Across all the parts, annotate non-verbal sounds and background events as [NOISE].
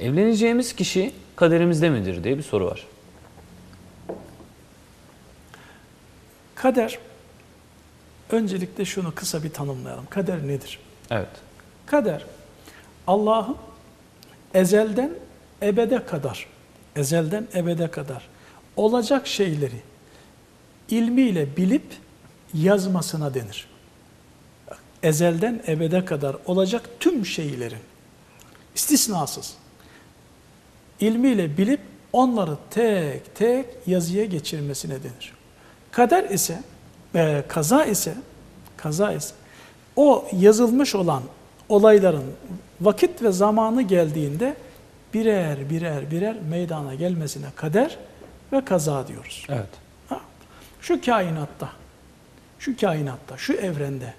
Evleneceğimiz kişi kaderimizde midir diye bir soru var. Kader, öncelikle şunu kısa bir tanımlayalım. Kader nedir? Evet. Kader, Allah'ın ezelden ebede kadar, ezelden ebede kadar olacak şeyleri ilmiyle bilip yazmasına denir. Ezelden ebede kadar olacak tüm şeylerin istisnasız ilmiyle bilip onları tek tek yazıya geçirmesine denir. Kader ise e, kaza ise kaza ise o yazılmış olan olayların vakit ve zamanı geldiğinde birer birer birer meydana gelmesine kader ve kaza diyoruz. Evet. Ha, Şu kainatta, şu kainatta, şu evrende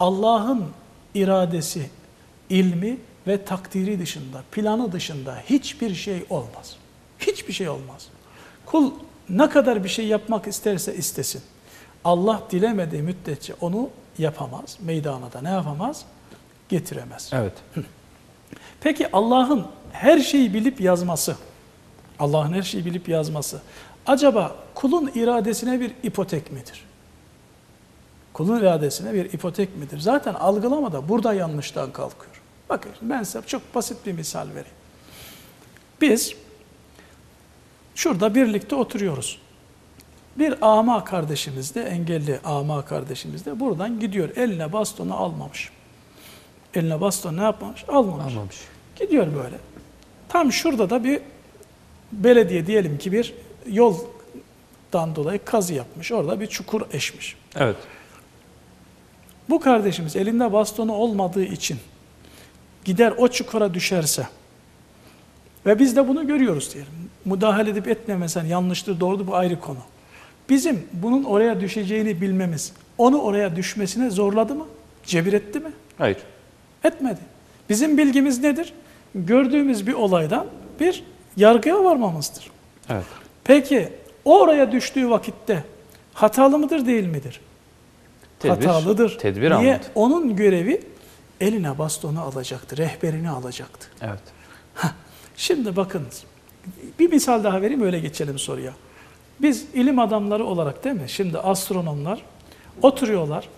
Allah'ın iradesi, ilmi ve takdiri dışında, planı dışında hiçbir şey olmaz. Hiçbir şey olmaz. Kul ne kadar bir şey yapmak isterse istesin. Allah dilemediği müddetçe onu yapamaz. Meydana da ne yapamaz? Getiremez. Evet. [CLEARS THROAT] Peki Allah'ın her şeyi bilip yazması, Allah'ın her şeyi bilip yazması, acaba kulun iradesine bir ipotek midir? Kulun iradesine bir ipotek midir? Zaten algılama da burada yanlıştan kalkıyor. Bakın ben size çok basit bir misal vereyim. Biz şurada birlikte oturuyoruz. Bir ama kardeşimiz de, engelli ama kardeşimiz de buradan gidiyor. Eline bastonu almamış. Eline baston ne yapmamış? Almamış. Almamış. Gidiyor böyle. Tam şurada da bir belediye diyelim ki bir yoldan dolayı kazı yapmış. Orada bir çukur eşmiş. Evet. Bu kardeşimiz elinde bastonu olmadığı için gider o çukura düşerse ve biz de bunu görüyoruz diyelim. Müdahale edip etmemesen yanlıştır, doğrudur bu ayrı konu. Bizim bunun oraya düşeceğini bilmemiz onu oraya düşmesine zorladı mı? Cebir etti mi? Hayır. Etmedi. Bizim bilgimiz nedir? Gördüğümüz bir olaydan bir yargıya varmamızdır. Evet. Peki o oraya düştüğü vakitte hatalı mıdır değil midir? Tedbir, Hatalıdır. Tedbir Niye? almadı. Onun görevi eline bastonu alacaktı, rehberini alacaktı. Evet. Şimdi bakınız, bir misal daha vereyim öyle geçelim soruya. Biz ilim adamları olarak değil mi? Şimdi astronomlar oturuyorlar.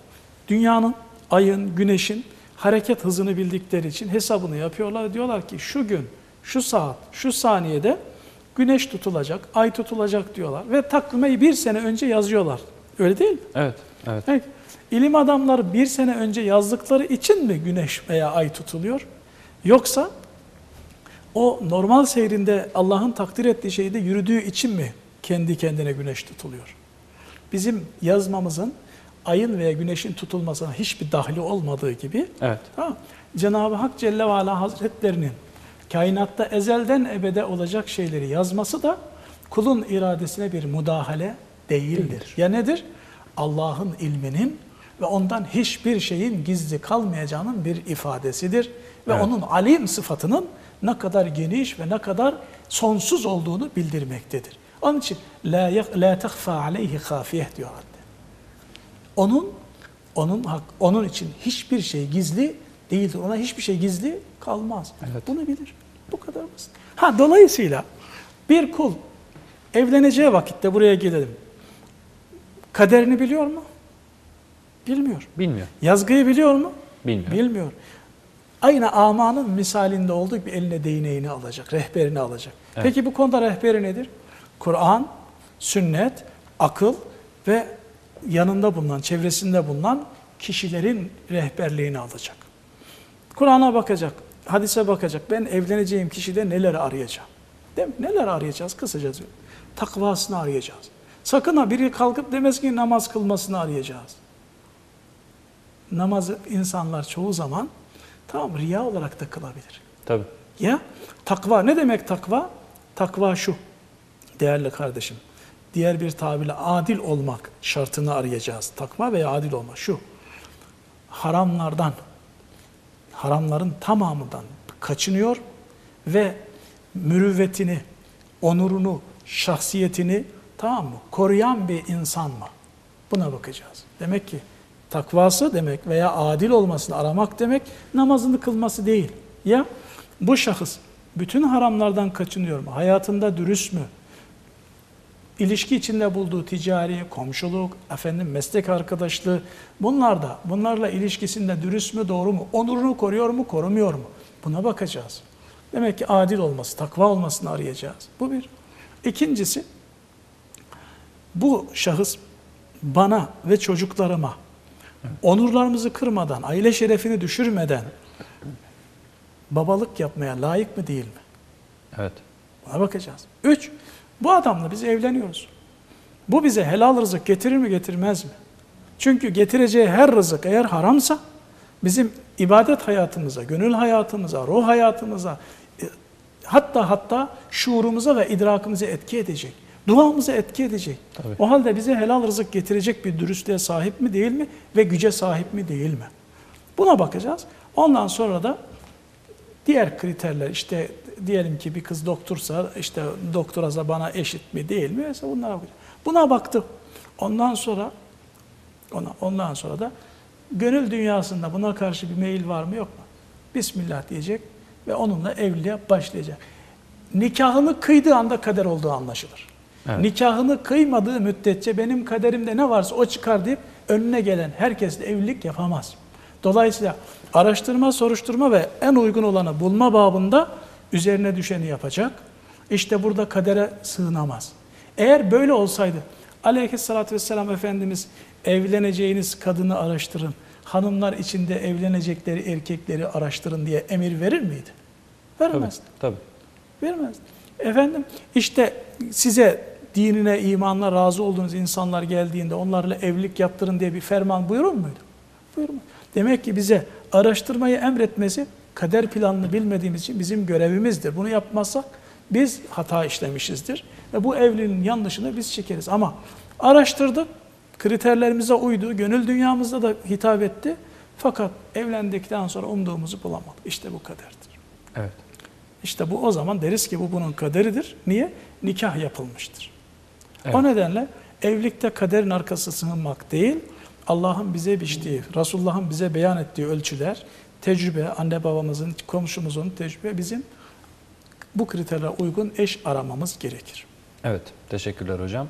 Dünyanın, ayın, güneşin hareket hızını bildikleri için hesabını yapıyorlar. Diyorlar ki şu gün, şu saat, şu saniyede güneş tutulacak, ay tutulacak diyorlar. Ve takvimeyi bir sene önce yazıyorlar. Öyle değil mi? Evet. Evet. Peki, ilim adamları bir sene önce yazdıkları için mi güneş veya ay tutuluyor? Yoksa o normal seyrinde Allah'ın takdir ettiği şeyde yürüdüğü için mi kendi kendine güneş tutuluyor? Bizim yazmamızın ayın veya güneşin tutulmasına hiçbir dahli olmadığı gibi Evet. tamam, Cenab-ı Hak Celle ve Ala Hazretlerinin kainatta ezelden ebede olacak şeyleri yazması da kulun iradesine bir müdahale değildir. Değildir. Ya nedir? Allah'ın ilminin ve ondan hiçbir şeyin gizli kalmayacağının bir ifadesidir. Ve Evet. onun alim sıfatının ne kadar geniş ve ne kadar sonsuz olduğunu bildirmektedir. Onun için la la tehfa aleyhi khafiyeh diyor hatta. Onun onun hak, onun için hiçbir şey gizli değildir. Ona hiçbir şey gizli kalmaz. Evet. Bunu bilir. Bu kadar basit. Ha dolayısıyla bir kul evleneceği vakitte buraya gelelim. Kaderini biliyor mu? Bilmiyor. Bilmiyor. Yazgıyı biliyor mu? Bilmiyor. Bilmiyor. Aynı amanın misalinde olduğu gibi eline değneğini alacak, rehberini alacak. Evet. Peki bu konuda rehberi nedir? Kur'an, sünnet, akıl ve yanında bulunan, çevresinde bulunan kişilerin rehberliğini alacak. Kur'an'a bakacak, hadise bakacak. Ben evleneceğim kişide neler arayacağım? Değil mi? Neler arayacağız? Kısaca söyleyeyim. Takvasını arayacağız. Sakın ha biri kalkıp demez ki namaz kılmasını arayacağız. Namazı insanlar çoğu zaman tamam riya olarak da kılabilir. Tabii. Ya takva ne demek takva? Takva şu değerli kardeşim. Diğer bir tabirle adil olmak şartını arayacağız. Takva veya adil olmak şu. Haramlardan, haramların tamamından kaçınıyor ve mürüvvetini, onurunu, şahsiyetini tamam mı? Koruyan bir insan mı? Buna bakacağız. Demek ki takvası demek veya adil olmasını aramak demek namazını kılması değil. Ya bu şahıs Bütün haramlardan kaçınıyor mu? Hayatında dürüst mü? İlişki içinde bulduğu ticari, komşuluk, efendim meslek arkadaşlığı bunlarda, bunlarla ilişkisinde dürüst mü, doğru mu? Onurunu koruyor mu, korumuyor mu? Buna bakacağız. Demek ki adil olması, takva olmasını arayacağız. Bu bir. İkincisi, bu şahıs bana ve çocuklarıma onurlarımızı kırmadan, aile şerefini düşürmeden babalık yapmaya layık mı değil mi? Evet. Buna bakacağız. Üç, bu adamla biz evleniyoruz. Bu bize helal rızık getirir mi getirmez mi? Çünkü getireceği her rızık eğer haramsa bizim ibadet hayatımıza, gönül hayatımıza, ruh hayatımıza e, hatta hatta şuurumuza ve idrakimize etki edecek. Duamıza etki edecek. Tabii. O halde bize helal rızık getirecek bir dürüstlüğe sahip mi değil mi ve güce sahip mi değil mi? Buna bakacağız. Ondan sonra da Diğer kriterler işte diyelim ki bir kız doktorsa işte doktorasa bana eşit mi değil mi? Mesela bunlara bakacağım. Buna baktım. Ondan sonra ona ondan sonra da gönül dünyasında buna karşı bir meyil var mı yok mu? Bismillah diyecek ve onunla evliliğe başlayacak. Nikahını kıydığı anda kader olduğu anlaşılır. Evet. Nikahını kıymadığı müddetçe benim kaderimde ne varsa o çıkar deyip önüne gelen herkesle evlilik yapamaz. Dolayısıyla araştırma, soruşturma ve en uygun olanı bulma babında üzerine düşeni yapacak. İşte burada kadere sığınamaz. Eğer böyle olsaydı aleyhissalatü vesselam Efendimiz evleneceğiniz kadını araştırın, hanımlar içinde evlenecekleri erkekleri araştırın diye emir verir miydi? Tabii. Vermezdi. Tabii. Vermez. Efendim işte size dinine, imanla razı olduğunuz insanlar geldiğinde onlarla evlilik yaptırın diye bir ferman buyurur muydu? Buyurmaz. Demek ki bize araştırmayı emretmesi kader planını bilmediğimiz için bizim görevimizdir. Bunu yapmazsak biz hata işlemişizdir. Ve bu evliliğin yanlışını biz çekeriz. Ama araştırdık, kriterlerimize uydu, gönül dünyamızda da hitap etti. Fakat evlendikten sonra umduğumuzu bulamadık. İşte bu kaderdir. Evet. İşte bu o zaman deriz ki bu bunun kaderidir. Niye? Nikah yapılmıştır. Evet. O nedenle evlilikte kaderin arkası sığınmak değil, Allah'ın bize biçtiği, Resulullah'ın bize beyan ettiği ölçüler, tecrübe, anne babamızın, komşumuzun tecrübe bizim bu kriterlere uygun eş aramamız gerekir. Evet. Teşekkürler hocam.